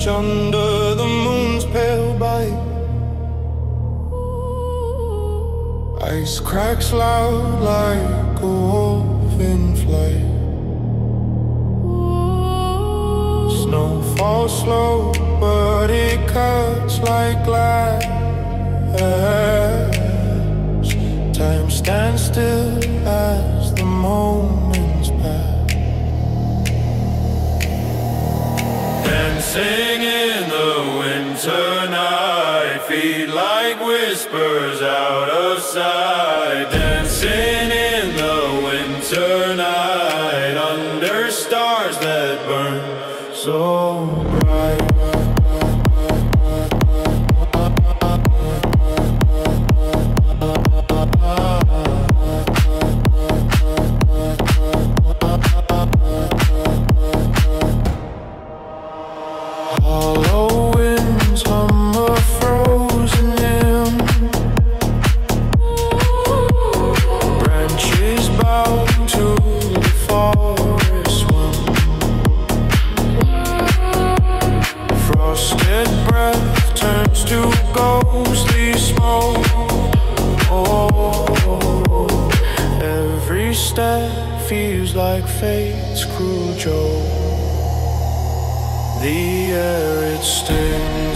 watch under the moon's pale bite. Ice cracks loud like. whispers out of sight.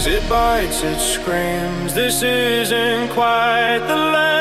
it bites, it screams. This isn't quite the last.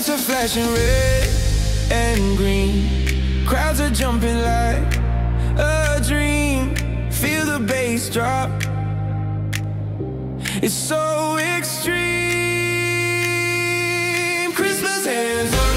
Lights are flashing red and green. Crowds are jumping like a dream. Feel the bass drop. It's so extreme. Christmas hands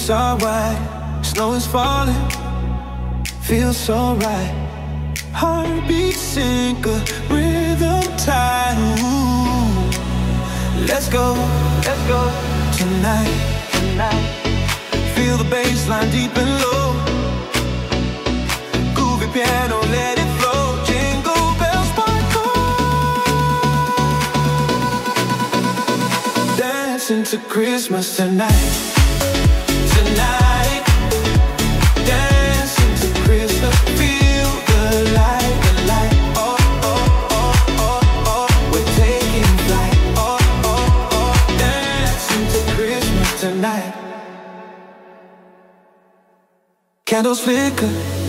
streets are wide Snow is falling. Feels so right Heartbeat sync a rhythm tight Let's go Let's go Tonight. Tonight Feel the bassline deep and low. Groovy piano, let it flow. Jingle bells, sparkle. Dancing to Christmas tonight. candles flicker.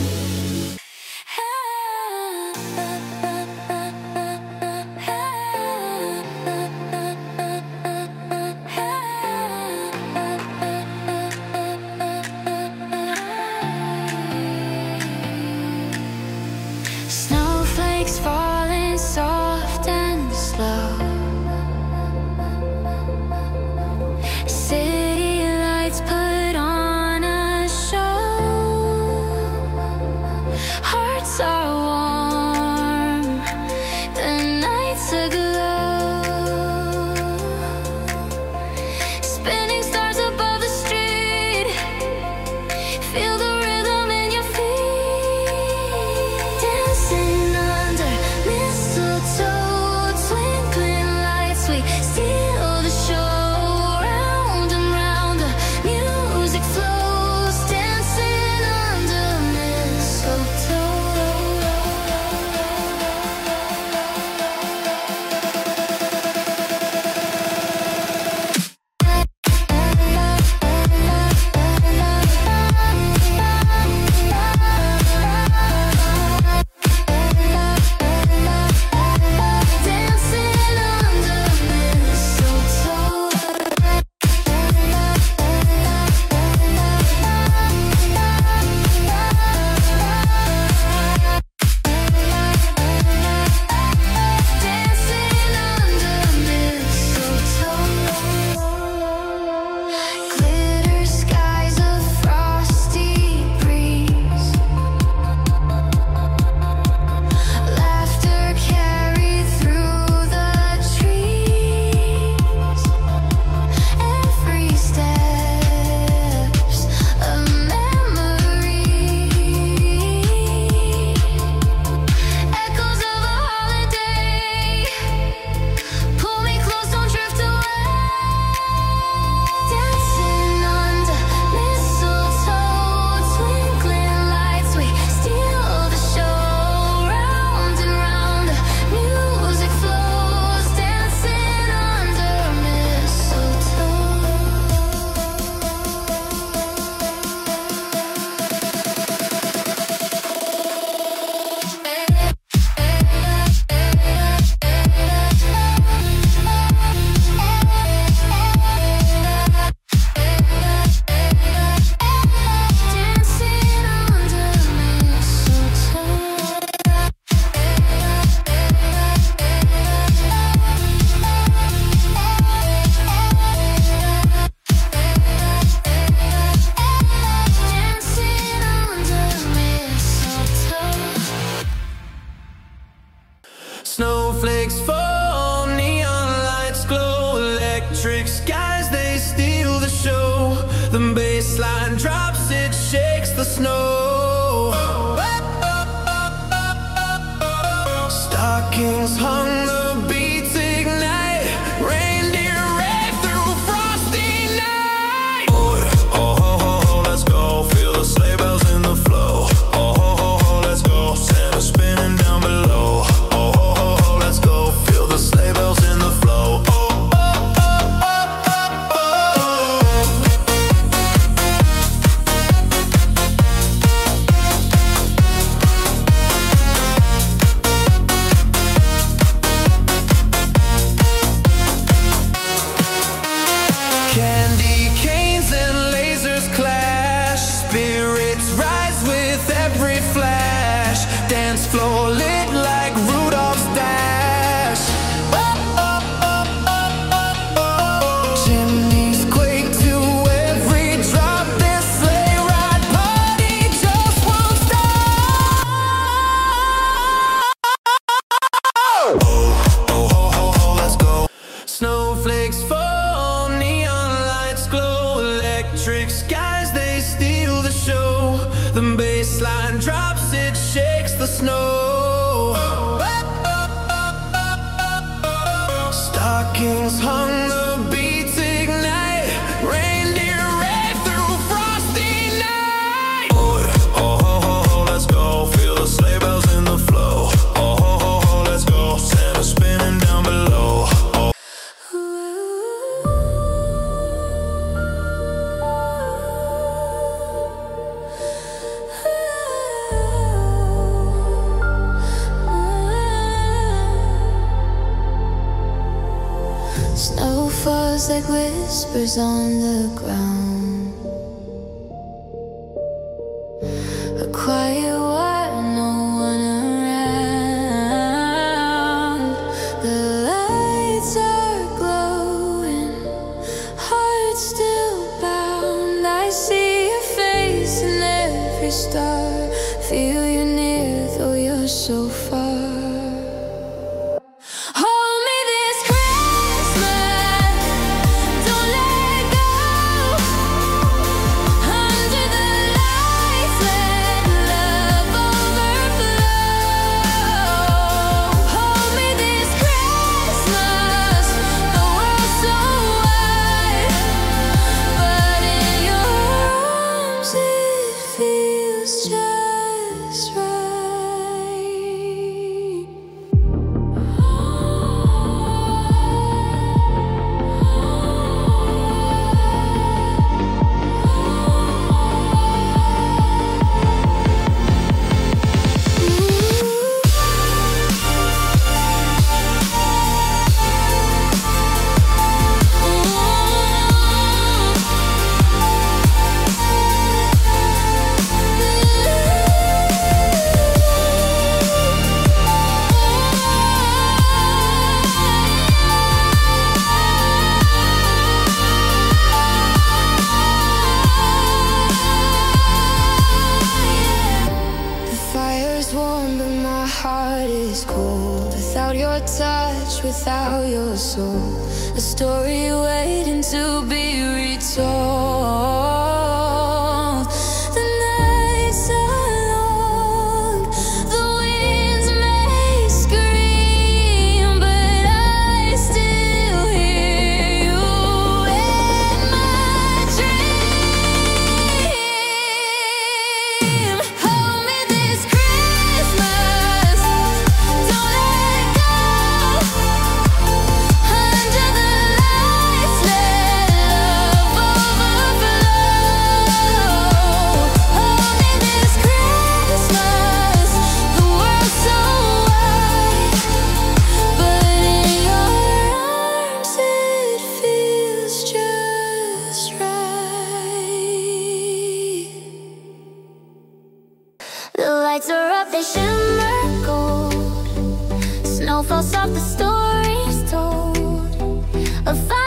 Off, the stories told.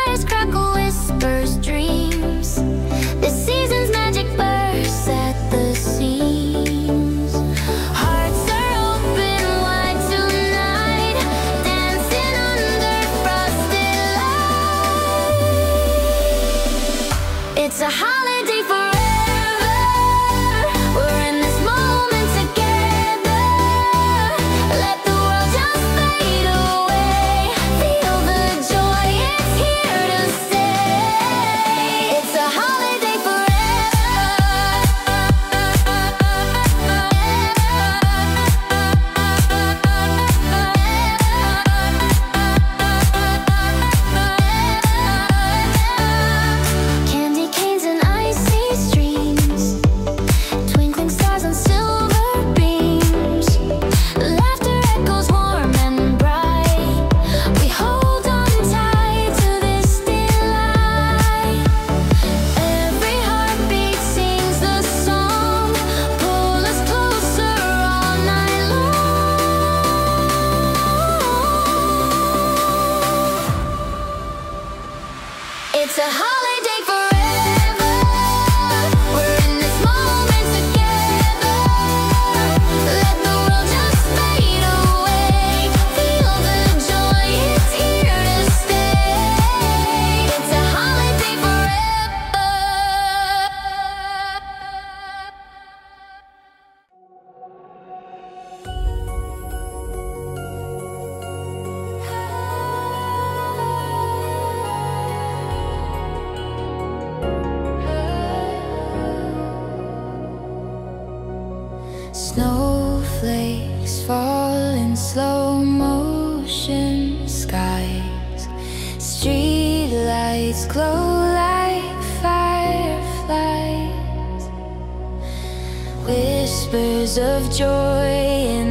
Whispers of joy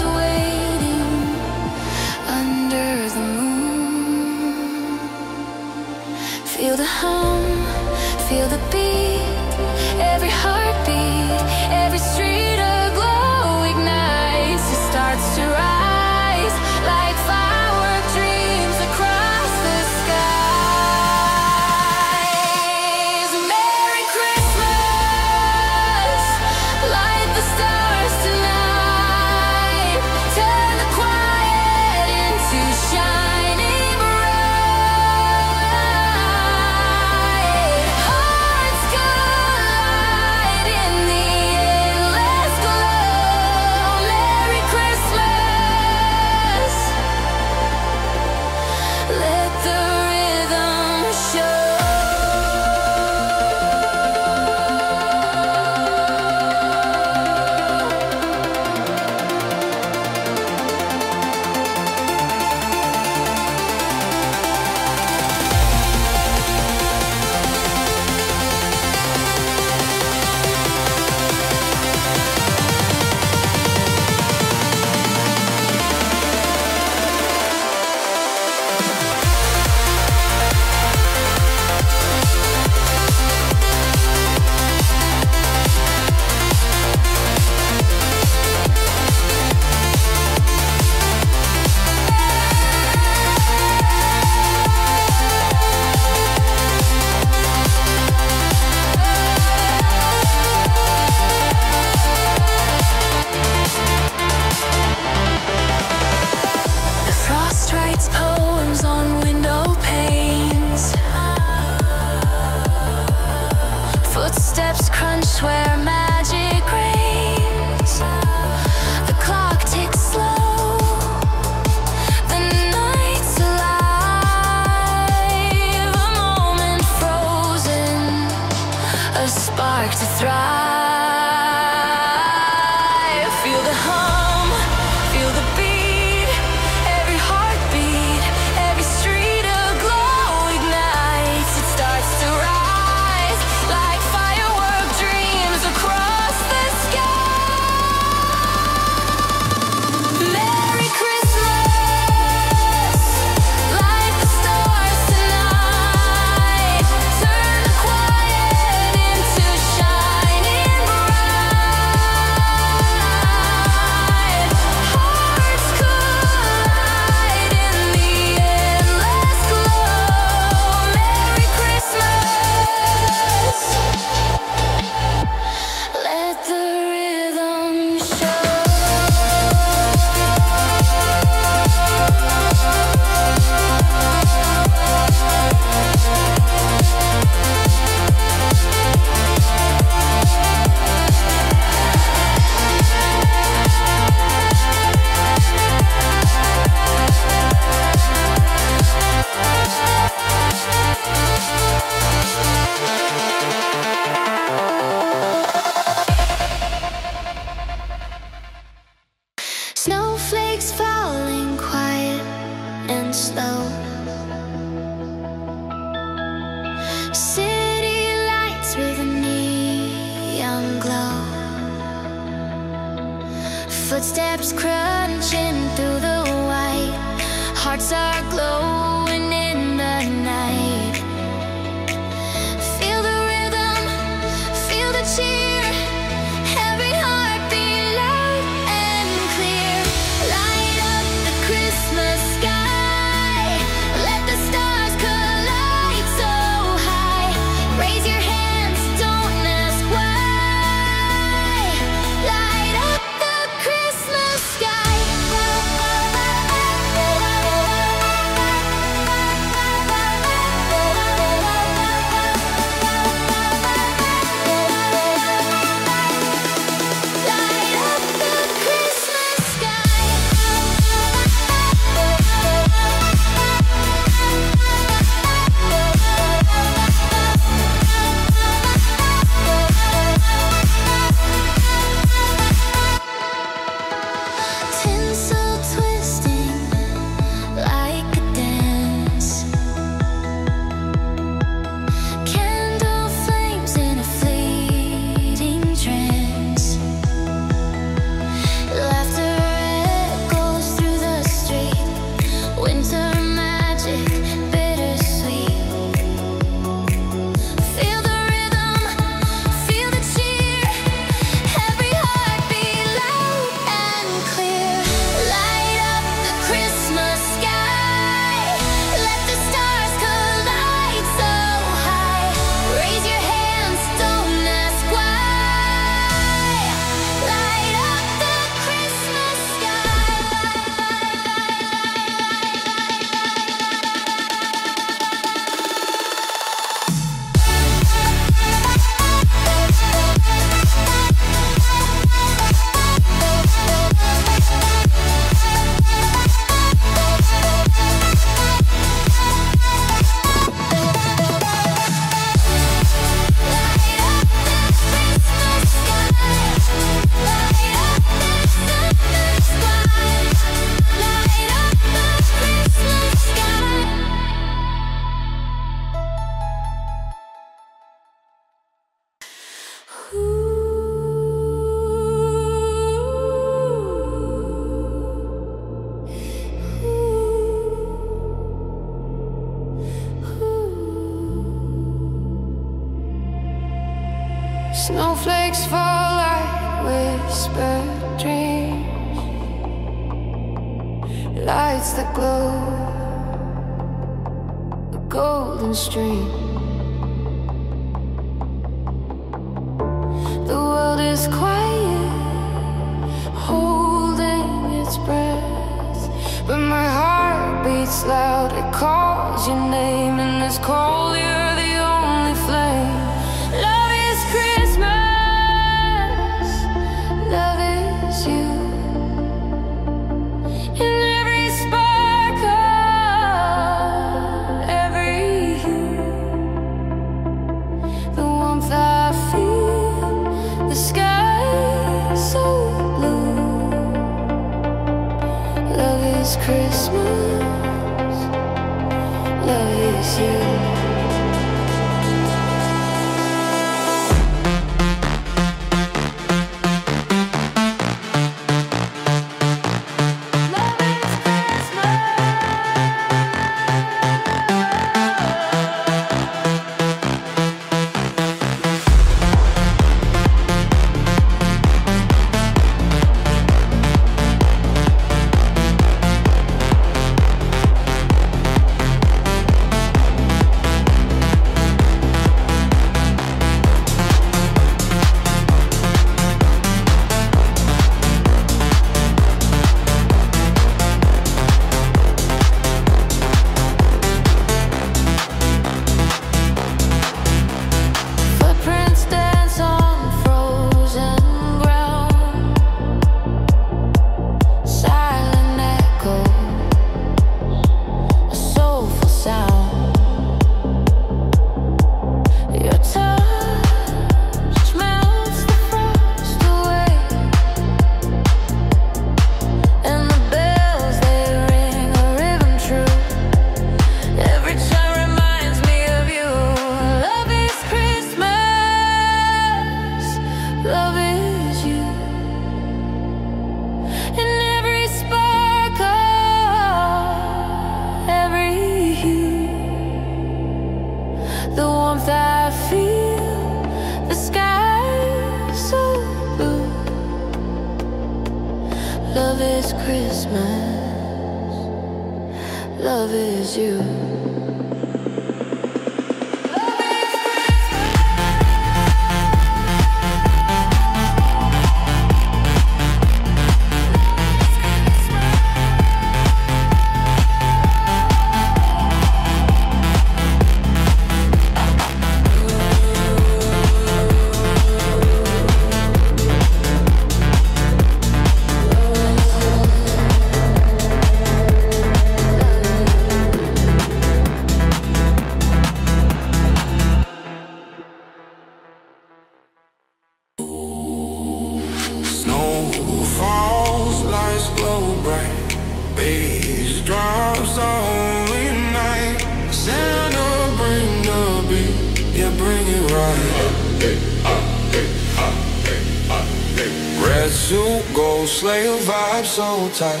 sleigh vibe so tight.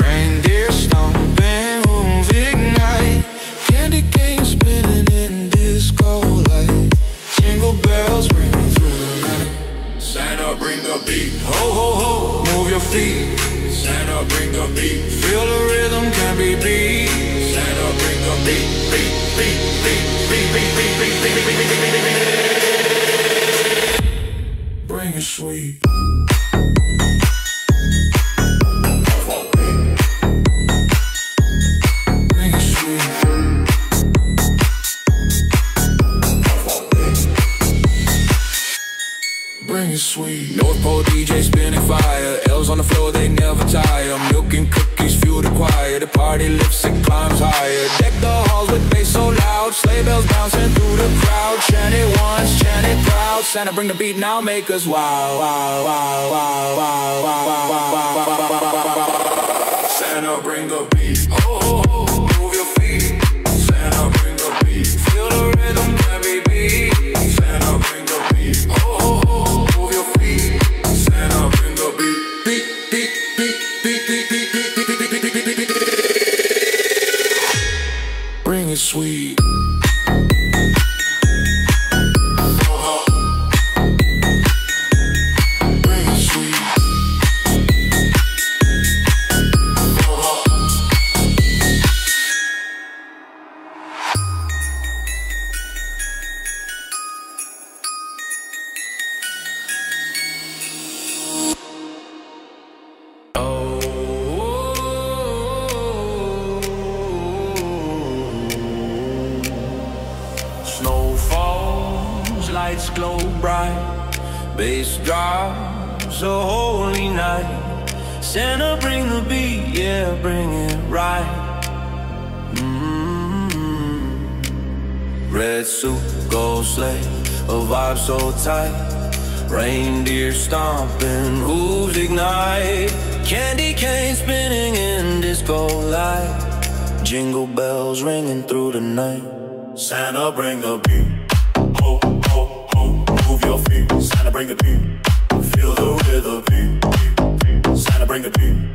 Reindeer stomping, hooves ignite. Candy cane spinning in disco light. Jingle bells ringing through the night. Santa, bring the beat. Ho, ho, ho, move your feet. Santa, bring the beat. Feel the rhythm can be beat. Santa, bring the beat. Beat, beat, beat, beat, beat, beat, beat, beat, beat, beat, beat, beat, beat, beat. Bring it sweet. Bring Santa, bring the beat now, make us wow, wow, wow, wow, wow, wow, wow, wow, wow, wow, wow, wow, wow, wow. Santa, bring the beat. Ho, glow bright, bass drops a holy night. Santa, bring the beat, yeah, bring it right. Mm-hmm. Red suit, gold sleigh, a vibe so tight. Reindeer stomping, hooves ignite. Candy cane spinning in disco light. Jingle bells ringing through the night. Santa, bring the beat. Bring the beat. Feel the rhythm. Santa, bring the beat.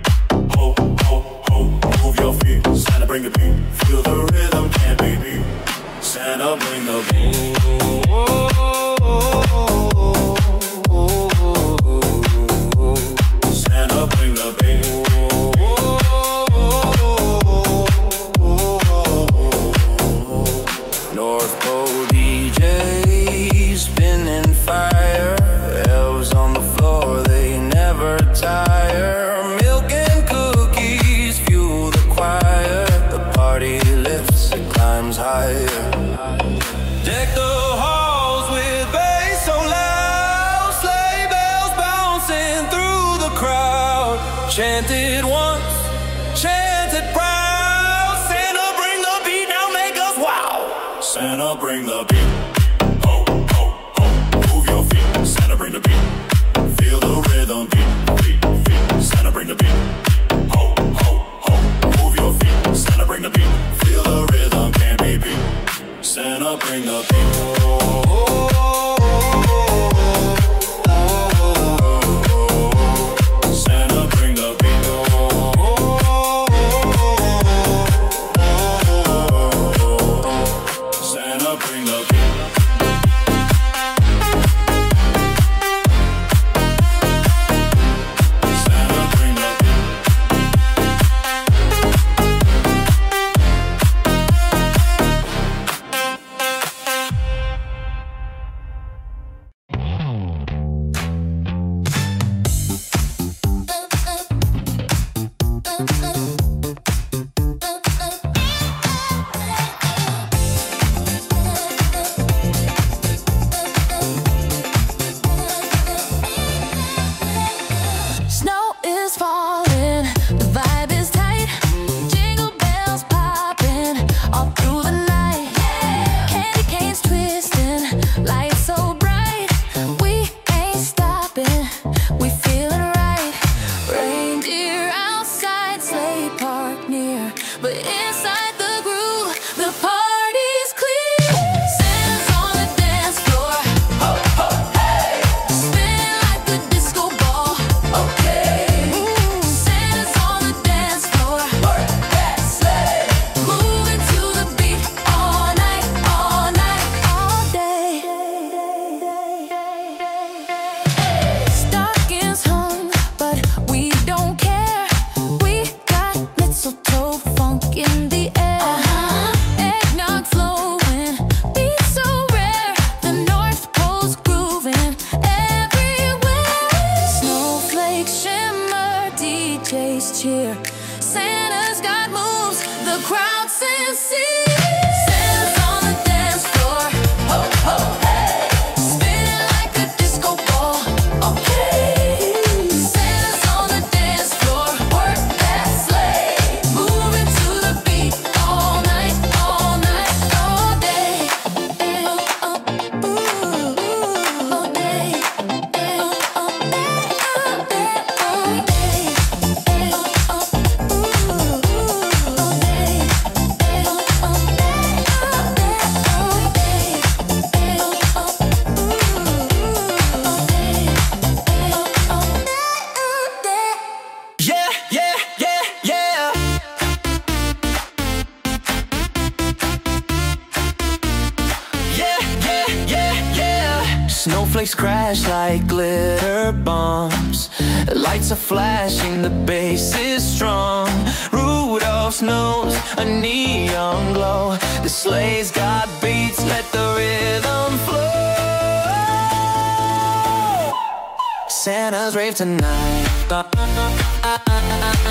tonight.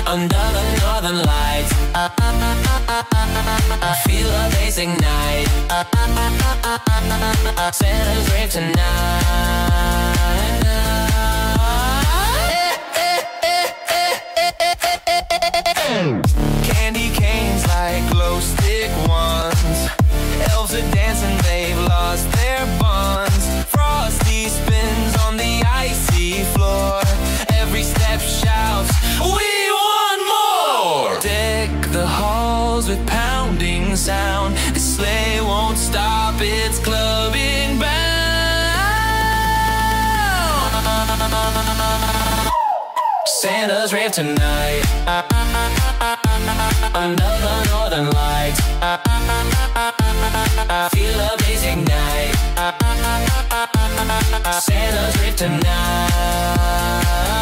Under the northern lights. I feel amazing night. Celebrate tonight. Candy Let's rave tonight. Another northern light. Feel amazing night. Santa's rave tonight.